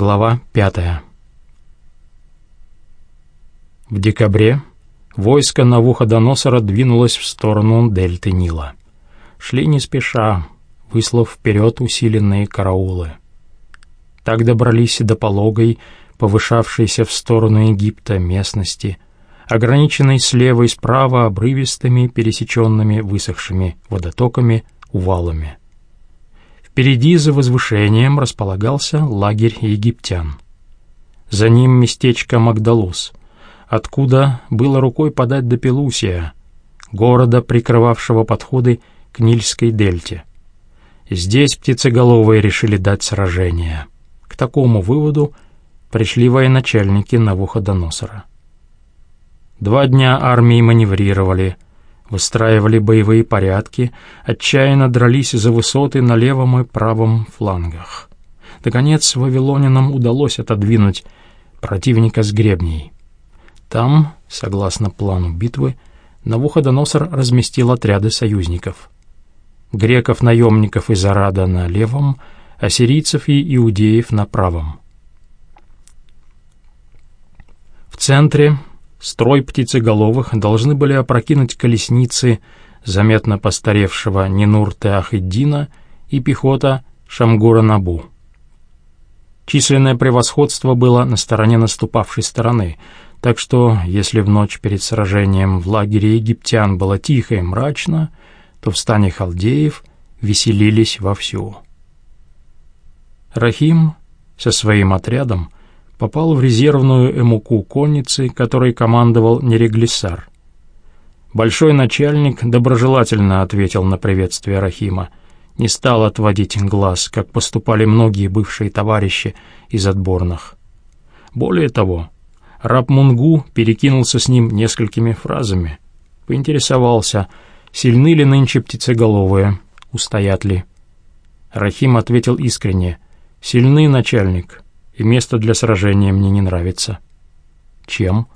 Глава пятая. В декабре войско Навуходоносора двинулось в сторону дельты Нила. Шли не спеша, выслав вперед усиленные караулы. Так добрались до пологой, повышавшейся в сторону Египта местности, ограниченной слева и справа обрывистыми, пересеченными высохшими водотоками, увалами. Впереди за возвышением располагался лагерь египтян. За ним местечко Магдалус, откуда было рукой подать до Пелусия, города, прикрывавшего подходы к Нильской дельте. Здесь птицеголовые решили дать сражение. К такому выводу пришли военачальники Навуходоносора. Два дня армии маневрировали — выстраивали боевые порядки, отчаянно дрались за высоты на левом и правом флангах. Наконец, вавилонянам удалось отодвинуть противника с гребней. Там, согласно плану битвы, Навуходоносор разместил отряды союзников. Греков-наемников из Арада на левом, ассирийцев и иудеев на правом. В центре Строй птицеголовых должны были опрокинуть колесницы заметно постаревшего Нинурте Ахиддина и пехота Шамгура Набу. Численное превосходство было на стороне наступавшей стороны, так что, если в ночь перед сражением в лагере египтян было тихо и мрачно, то в стане халдеев веселились вовсю. Рахим со своим отрядом попал в резервную эмуку конницы, которой командовал Нереглиссар. Большой начальник доброжелательно ответил на приветствие Рахима, не стал отводить глаз, как поступали многие бывшие товарищи из отборных. Более того, раб Мунгу перекинулся с ним несколькими фразами, поинтересовался, сильны ли нынче птицеголовые, устоят ли. Рахим ответил искренне, «Сильны, начальник, и место для сражения мне не нравится». «Чем?»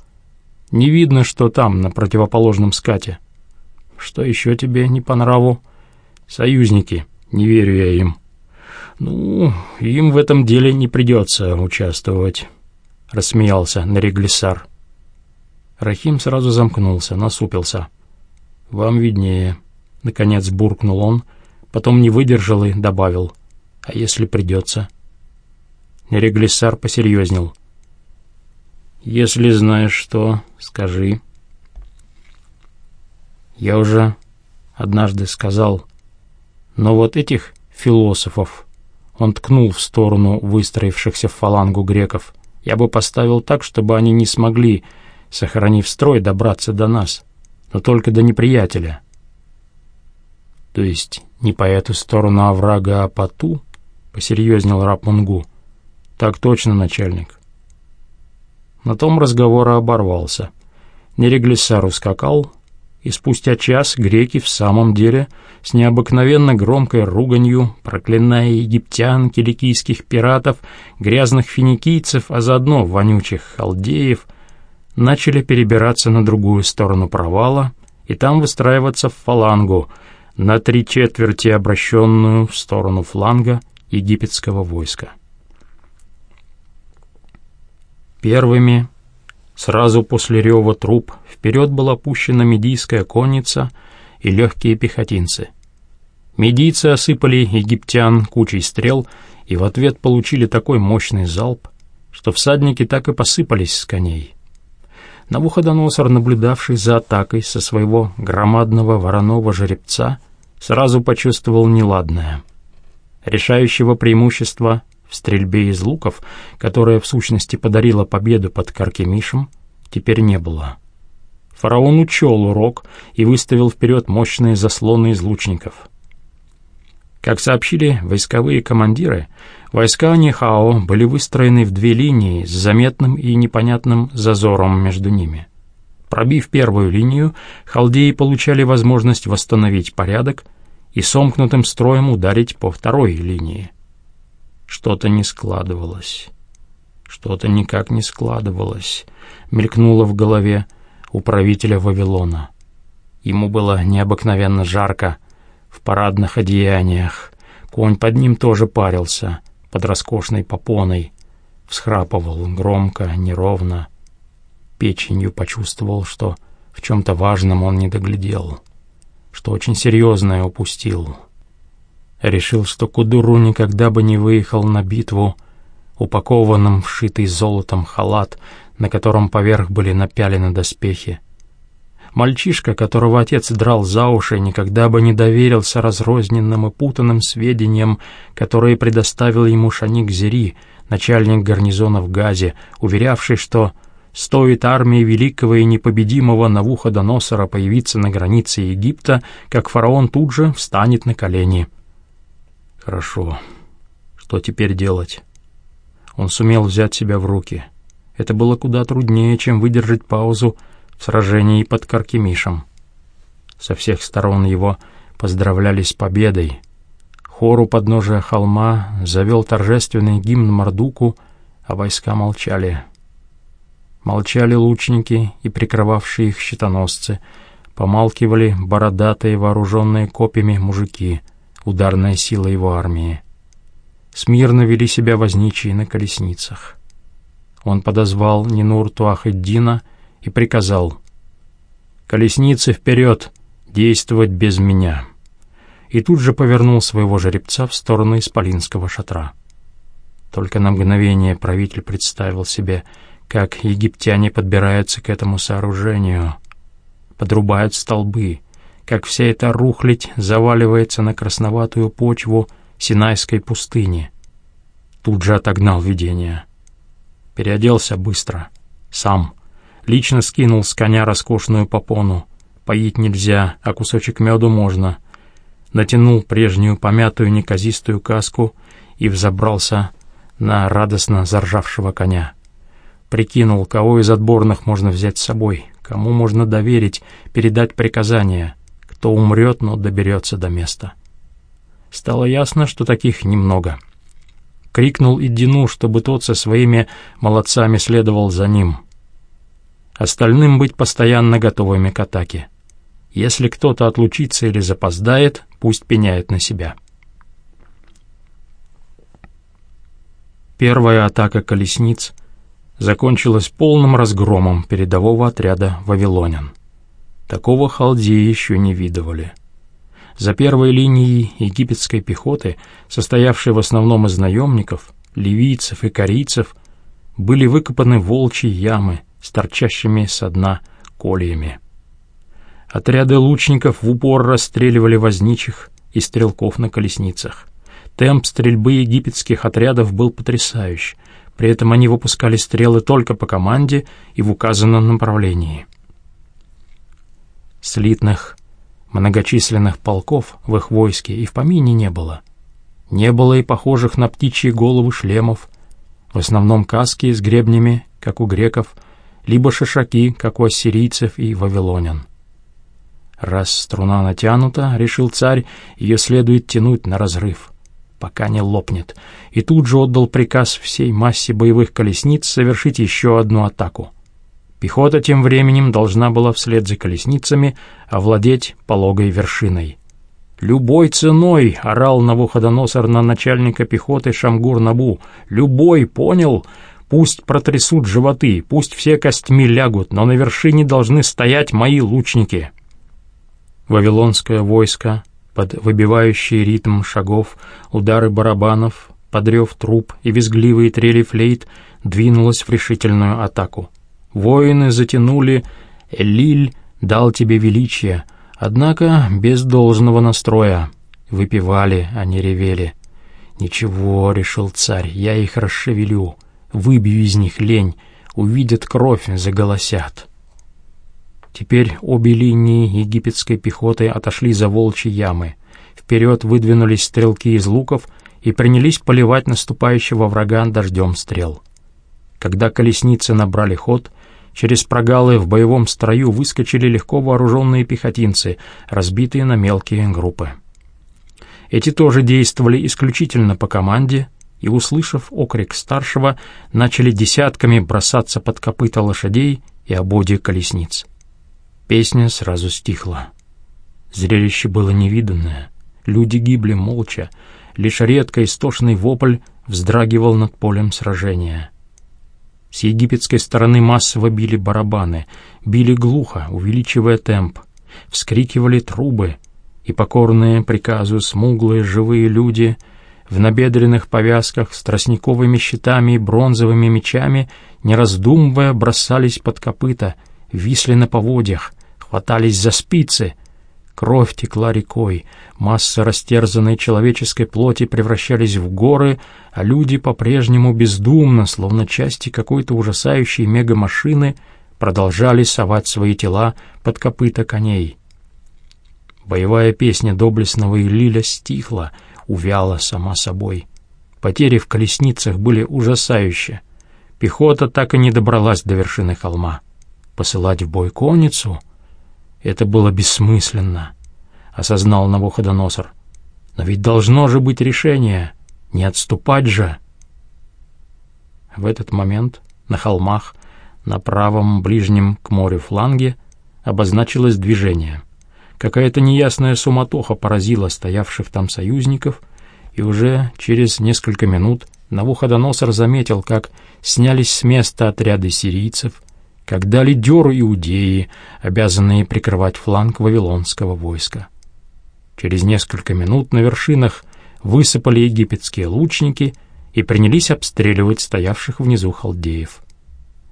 «Не видно, что там, на противоположном скате». «Что еще тебе не по нраву?» «Союзники. Не верю я им». «Ну, им в этом деле не придется участвовать», — рассмеялся Нареглиссар. Рахим сразу замкнулся, насупился. «Вам виднее», — наконец буркнул он, потом не выдержал и добавил. «А если придется?» Реглиссар посерьезнел. «Если знаешь что, скажи». Я уже однажды сказал, но вот этих философов, он ткнул в сторону выстроившихся в фалангу греков, я бы поставил так, чтобы они не смогли, сохранив строй, добраться до нас, но только до неприятеля. То есть не по эту сторону оврага, а по ту, посерьезнел раб Мунгу. «Так точно, начальник». На том разговор оборвался. Нереглиссар ускакал, и спустя час греки в самом деле с необыкновенно громкой руганью, проклиная египтян, киликийских пиратов, грязных финикийцев, а заодно вонючих халдеев, начали перебираться на другую сторону провала и там выстраиваться в фалангу, на три четверти обращенную в сторону фланга египетского войска. Первыми, сразу после рева труп, вперед была пущена медийская конница и легкие пехотинцы. Медийцы осыпали египтян кучей стрел и в ответ получили такой мощный залп, что всадники так и посыпались с коней. Навуходоносор, наблюдавший за атакой со своего громадного вороного жеребца, сразу почувствовал неладное. Решающего преимущества в стрельбе из луков, которая в сущности подарила победу под Каркемишем, теперь не было. Фараон учел урок и выставил вперед мощные заслоны из лучников. Как сообщили войсковые командиры, войска Нихао были выстроены в две линии с заметным и непонятным зазором между ними. Пробив первую линию, халдеи получали возможность восстановить порядок и сомкнутым строем ударить по второй линии. Что-то не складывалось. Что-то никак не складывалось. Мелькнуло в голове управителя Вавилона. Ему было необыкновенно жарко в парадных одеяниях. Конь под ним тоже парился, под роскошной попоной. всхрапывал громко, неровно. Печенью почувствовал, что в чем-то важном он не доглядел, что очень серьезное упустил. Решил, что Кудуру никогда бы не выехал на битву, упакованным в шитый золотом халат, на котором поверх были напялены доспехи. Мальчишка, которого отец драл за уши, никогда бы не доверился разрозненным и путанным сведениям, которые предоставил ему Шаник Зери, начальник гарнизона в Газе, уверявший, что стоит армии великого и непобедимого Навуходоносора появиться на границе Египта, как фараон тут же встанет на колени. Хорошо. Что теперь делать? Он сумел взять себя в руки. Это было куда труднее, чем выдержать паузу в сражении под Каркемишем. Со всех сторон его поздравляли с победой. Хор у подножия холма завел торжественный гимн Мордуку, а войска молчали. Молчали лучники и прикрывавшие их щитоносцы, помалкивали бородатые, вооруженные копьями мужики, ударная сила его армии. Смирно вели себя возничие на колесницах. Он подозвал Нинурту Ахеддина и приказал «Колесницы вперед, действовать без меня!» И тут же повернул своего жеребца в сторону исполинского шатра. Только на мгновение правитель представил себе, как египтяне подбираются к этому сооружению, подрубают столбы, как вся эта рухлядь заваливается на красноватую почву Синайской пустыни. Тут же отогнал видение. Переоделся быстро, сам, Лично скинул с коня роскошную попону. Поить нельзя, а кусочек меду можно. Натянул прежнюю помятую неказистую каску и взобрался на радостно заржавшего коня. Прикинул, кого из отборных можно взять с собой, кому можно доверить, передать приказания, кто умрет, но доберется до места. Стало ясно, что таких немного. Крикнул Иддину, чтобы тот со своими молодцами следовал за ним — Остальным быть постоянно готовыми к атаке. Если кто-то отлучится или запоздает, пусть пеняет на себя. Первая атака колесниц закончилась полным разгромом передового отряда вавилонян. Такого халдеи еще не видывали. За первой линией египетской пехоты, состоявшей в основном из наемников, ливийцев и корейцев, были выкопаны волчьи ямы — с торчащими со дна кольями. Отряды лучников в упор расстреливали возничих и стрелков на колесницах. Темп стрельбы египетских отрядов был потрясающий, при этом они выпускали стрелы только по команде и в указанном направлении. Слитных, многочисленных полков в их войске и в помине не было. Не было и похожих на птичьи головы шлемов, в основном каски с гребнями, как у греков, либо шишаки, как у ассирийцев и вавилонян. Раз струна натянута, решил царь, ее следует тянуть на разрыв, пока не лопнет, и тут же отдал приказ всей массе боевых колесниц совершить еще одну атаку. Пехота тем временем должна была вслед за колесницами овладеть пологой вершиной. «Любой ценой!» — орал Навуходоносор на начальника пехоты Шамгур-Набу. «Любой, понял? Пусть протрясут животы, пусть все костьми лягут, но на вершине должны стоять мои лучники. Вавилонское войско, под выбивающий ритм шагов, удары барабанов, подрев труп и визгливые трели флейт, двинулось в решительную атаку. Воины затянули «Элиль дал тебе величие», однако без должного настроя. Выпивали, а не ревели. «Ничего», — решил царь, — «я их расшевелю». Выбью из них лень, увидят кровь, заголосят. Теперь обе линии египетской пехоты отошли за волчьи ямы. Вперед выдвинулись стрелки из луков и принялись поливать наступающего врага дождем стрел. Когда колесницы набрали ход, через прогалы в боевом строю выскочили легко вооруженные пехотинцы, разбитые на мелкие группы. Эти тоже действовали исключительно по команде, и, услышав окрик старшего, начали десятками бросаться под копыта лошадей и ободья колесниц. Песня сразу стихла. Зрелище было невиданное. Люди гибли молча, лишь редко истошный вопль вздрагивал над полем сражения. С египетской стороны массово били барабаны, били глухо, увеличивая темп. Вскрикивали трубы, и покорные приказу смуглые живые люди в набедренных повязках с тростниковыми щитами и бронзовыми мечами, не раздумывая, бросались под копыта, висли на поводьях, хватались за спицы. Кровь текла рекой, массы растерзанной человеческой плоти превращались в горы, а люди по-прежнему бездумно, словно части какой-то ужасающей мегамашины, продолжали совать свои тела под копыта коней. Боевая песня доблестного Илиля стихла, увяла сама собой. Потери в колесницах были ужасающие. Пехота так и не добралась до вершины холма. Посылать в бой конницу — это было бессмысленно, — осознал Навуходоносор. Но ведь должно же быть решение, не отступать же. В этот момент на холмах, на правом ближнем к морю фланге, обозначилось движение — Какая-то неясная суматоха поразила стоявших там союзников, и уже через несколько минут Навуходоносор заметил, как снялись с места отряды сирийцев, как дали иудеи, обязанные прикрывать фланг вавилонского войска. Через несколько минут на вершинах высыпали египетские лучники и принялись обстреливать стоявших внизу халдеев.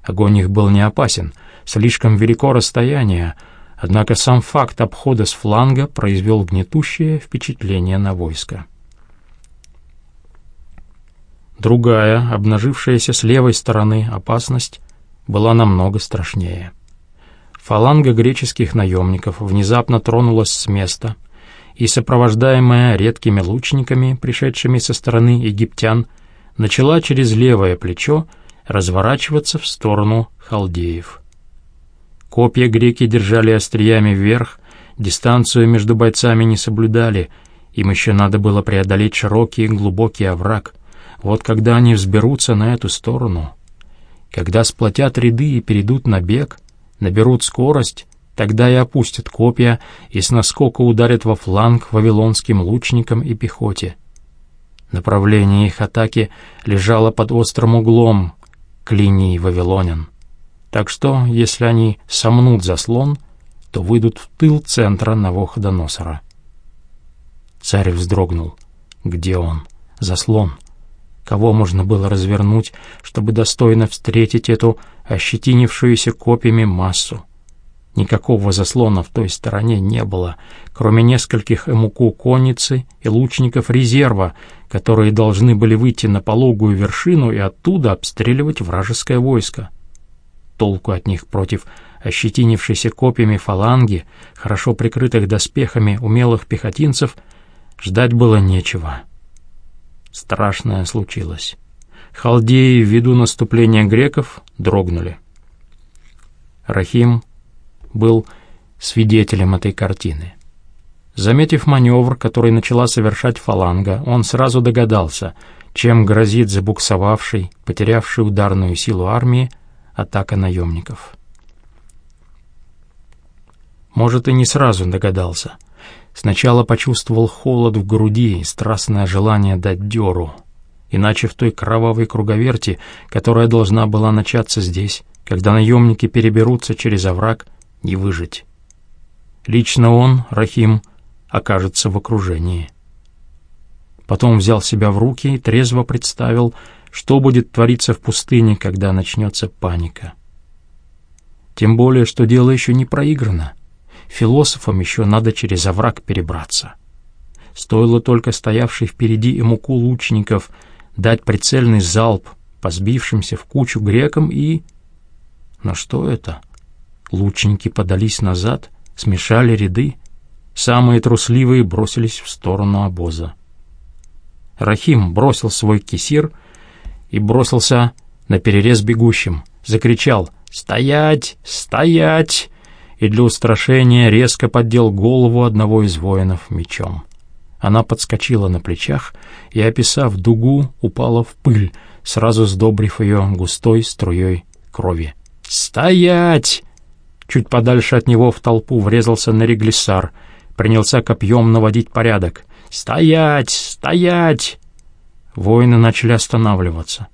Огонь их был не опасен, слишком велико расстояние, Однако сам факт обхода с фланга произвел гнетущее впечатление на войско. Другая, обнажившаяся с левой стороны опасность, была намного страшнее. Фаланга греческих наемников внезапно тронулась с места, и, сопровождаемая редкими лучниками, пришедшими со стороны египтян, начала через левое плечо разворачиваться в сторону халдеев. Копья греки держали остриями вверх, дистанцию между бойцами не соблюдали, им еще надо было преодолеть широкий и глубокий овраг. Вот когда они взберутся на эту сторону, когда сплотят ряды и перейдут на бег, наберут скорость, тогда и опустят копья и с наскока ударят во фланг вавилонским лучникам и пехоте. Направление их атаки лежало под острым углом к линии вавилонян. Так что, если они сомнут заслон, то выйдут в тыл центра Навуходоносора. Царь вздрогнул. Где он? Заслон. Кого можно было развернуть, чтобы достойно встретить эту ощетинившуюся копьями массу? Никакого заслона в той стороне не было, кроме нескольких эмуку конницы и лучников резерва, которые должны были выйти на пологую вершину и оттуда обстреливать вражеское войско толку от них против ощетинившейся копьями фаланги, хорошо прикрытых доспехами умелых пехотинцев, ждать было нечего. Страшное случилось. Халдеи, ввиду наступления греков, дрогнули. Рахим был свидетелем этой картины. Заметив маневр, который начала совершать фаланга, он сразу догадался, чем грозит забуксовавший, потерявший ударную силу армии, атака наемников. Может, и не сразу догадался. Сначала почувствовал холод в груди и страстное желание дать дёру. Иначе в той кровавой круговерти, которая должна была начаться здесь, когда наемники переберутся через овраг, не выжить. Лично он, Рахим, окажется в окружении. Потом взял себя в руки и трезво представил, что будет твориться в пустыне, когда начнется паника. Тем более, что дело еще не проиграно. Философам еще надо через овраг перебраться. Стоило только стоявший впереди эмуку лучников дать прицельный залп по сбившимся в кучу грекам и... Но что это? Лучники подались назад, смешали ряды. Самые трусливые бросились в сторону обоза. Рахим бросил свой кисир — и бросился на перерез бегущим. Закричал «Стоять! Стоять!» И для устрашения резко поддел голову одного из воинов мечом. Она подскочила на плечах и, описав дугу, упала в пыль, сразу сдобрив ее густой струей крови. «Стоять!» Чуть подальше от него в толпу врезался на реглиссар, принялся копьем наводить порядок. «Стоять! Стоять!» Воины начали останавливаться.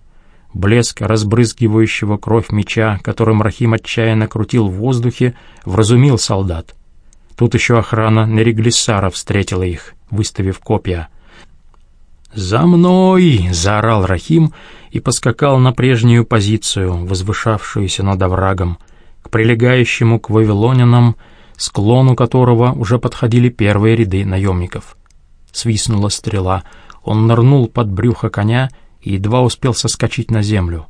Блеск разбрызгивающего кровь меча, которым Рахим отчаянно крутил в воздухе, вразумил солдат. Тут еще охрана Нереглиссара встретила их, выставив копья. «За мной!» — заорал Рахим и поскакал на прежнюю позицию, возвышавшуюся над оврагом, к прилегающему к вавилонянам, склону которого уже подходили первые ряды наемников. Свистнула стрела, он нырнул под брюхо коня и едва успел соскочить на землю.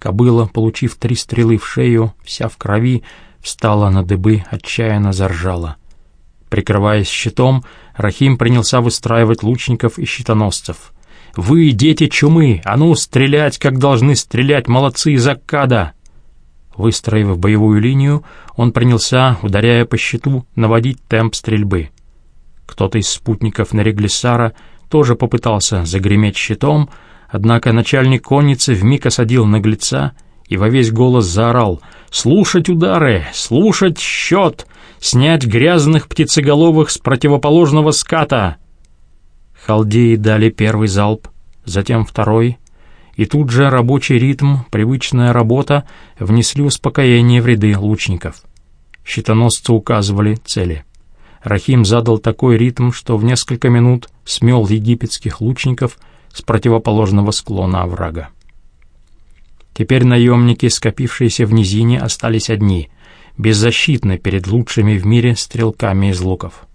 Кобыла, получив три стрелы в шею, вся в крови, встала на дыбы, отчаянно заржала. Прикрываясь щитом, Рахим принялся выстраивать лучников и щитоносцев. «Вы, дети чумы! А ну, стрелять, как должны стрелять молодцы из Аккада!» Выстроив боевую линию, он принялся, ударяя по щиту, наводить темп стрельбы. Кто-то из спутников Нареглиссара тоже попытался загреметь щитом, однако начальник конницы вмиг осадил наглеца и во весь голос заорал «Слушать удары! Слушать счет! Снять грязных птицеголовых с противоположного ската!» Халдеи дали первый залп, затем второй, и тут же рабочий ритм, привычная работа внесли успокоение в ряды лучников. Щитоносцы указывали цели. Рахим задал такой ритм, что в несколько минут смел египетских лучников с противоположного склона оврага. Теперь наемники, скопившиеся в низине, остались одни, беззащитны перед лучшими в мире стрелками из луков.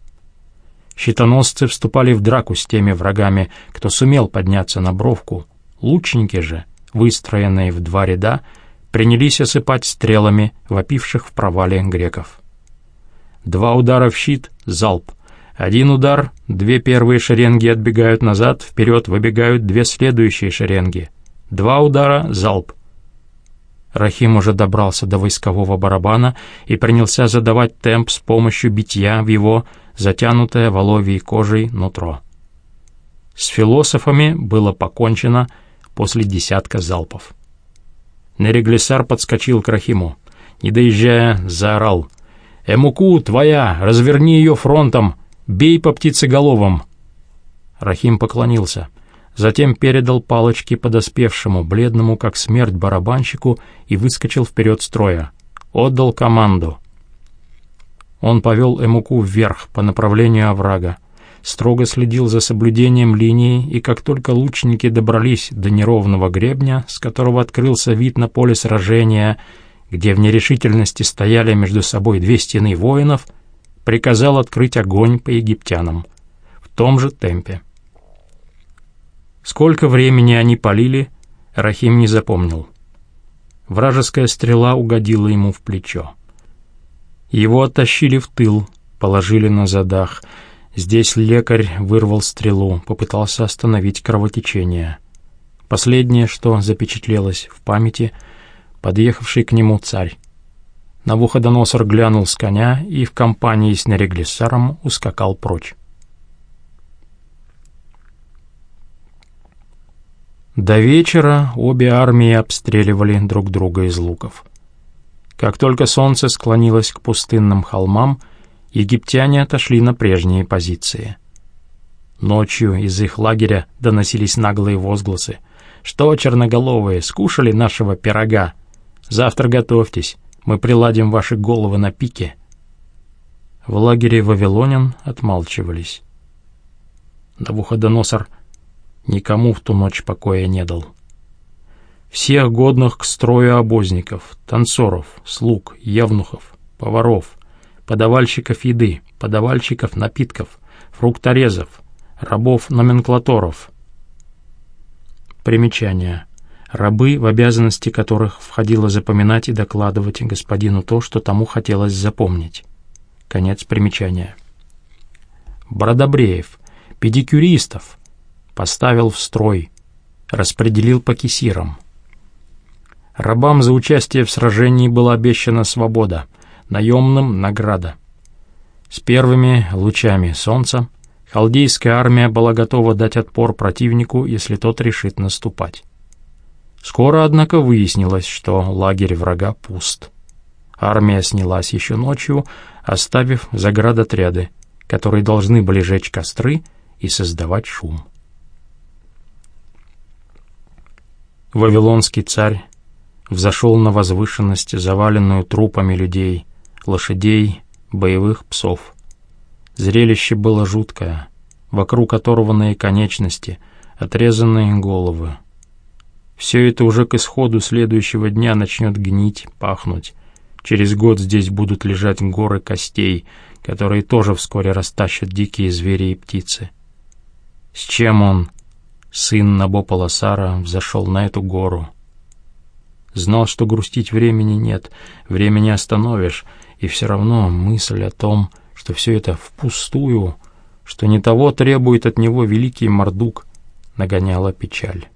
Щитоносцы вступали в драку с теми врагами, кто сумел подняться на бровку. Лучники же, выстроенные в два ряда, принялись осыпать стрелами вопивших в провале греков. Два удара в щит — залп. Один удар — две первые шеренги отбегают назад, вперед выбегают две следующие шеренги. Два удара — залп. Рахим уже добрался до войскового барабана и принялся задавать темп с помощью битья в его затянутое воловьей кожей нутро. С философами было покончено после десятка залпов. Нереглисар подскочил к Рахиму. Не доезжая, заорал. «Эмуку, твоя! Разверни ее фронтом! Бей по птицеголовым!» Рахим поклонился. Затем передал палочки подоспевшему, бледному, как смерть, барабанщику и выскочил вперед строя. Отдал команду. Он повел Эмуку вверх по направлению оврага, строго следил за соблюдением линии, и как только лучники добрались до неровного гребня, с которого открылся вид на поле сражения, где в нерешительности стояли между собой две стены воинов, приказал открыть огонь по египтянам в том же темпе. Сколько времени они полили, Рахим не запомнил. Вражеская стрела угодила ему в плечо. Его оттащили в тыл, положили на задах. Здесь лекарь вырвал стрелу, попытался остановить кровотечение. Последнее, что запечатлелось в памяти, подъехавший к нему царь. Навуходоносор глянул с коня и в компании с Нереглиссаром ускакал прочь. До вечера обе армии обстреливали друг друга из луков. Как только солнце склонилось к пустынным холмам, египтяне отошли на прежние позиции. Ночью из их лагеря доносились наглые возгласы. «Что, черноголовые, скушали нашего пирога? Завтра готовьтесь, мы приладим ваши головы на пике». В лагере вавилонян отмалчивались. Навуходоносор никому в ту ночь покоя не дал всех годных к строю обозников, танцоров, слуг, евнухов, поваров, подавальщиков еды, подавальщиков напитков, фрукторезов, рабов-номенклаторов. Примечание. Рабы, в обязанности которых входило запоминать и докладывать господину то, что тому хотелось запомнить. Конец примечания. Бродобреев, педикюристов, поставил в строй, распределил по кисирам. Рабам за участие в сражении была обещана свобода, наемным — награда. С первыми лучами солнца халдейская армия была готова дать отпор противнику, если тот решит наступать. Скоро, однако, выяснилось, что лагерь врага пуст. Армия снялась еще ночью, оставив заградотряды, которые должны были жечь костры и создавать шум. Вавилонский царь взошел на возвышенность, заваленную трупами людей, лошадей, боевых псов. Зрелище было жуткое, вокруг оторванные конечности, отрезанные головы. Все это уже к исходу следующего дня начнет гнить, пахнуть. Через год здесь будут лежать горы костей, которые тоже вскоре растащат дикие звери и птицы. С чем он, сын Набополосара, взошел на эту гору? Знал, что грустить времени нет, времени остановишь, и все равно мысль о том, что все это впустую, что не того требует от него великий Мордук, нагоняла печаль.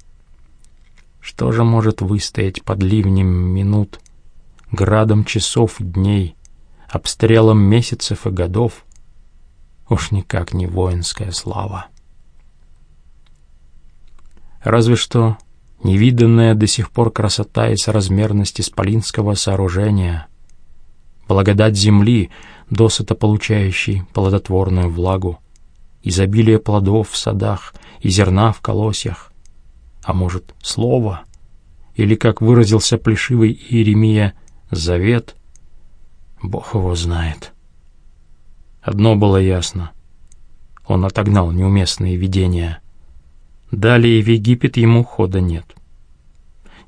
Что же может выстоять под ливнем минут, градом часов и дней, обстрелом месяцев и годов? Уж никак не воинская слава. Разве что невиданная до сих пор красота и соразмерность исполинского сооружения, благодать земли, досыта получающей плодотворную влагу, изобилие плодов в садах и зерна в колосьях, а может, слово, или, как выразился плешивый Иеремия, завет, Бог его знает. Одно было ясно. Он отогнал неуместные видения. Далее в Египет ему хода нет.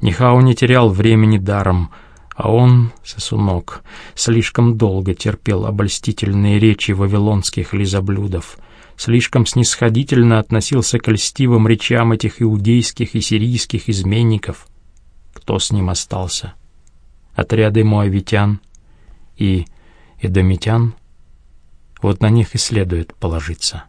Нихау не терял времени даром, а он, сосунок, слишком долго терпел обольстительные речи вавилонских лизоблюдов, слишком снисходительно относился к льстивым речам этих иудейских и сирийских изменников. Кто с ним остался? Отряды моавитян и эдомитян? Вот на них и следует положиться.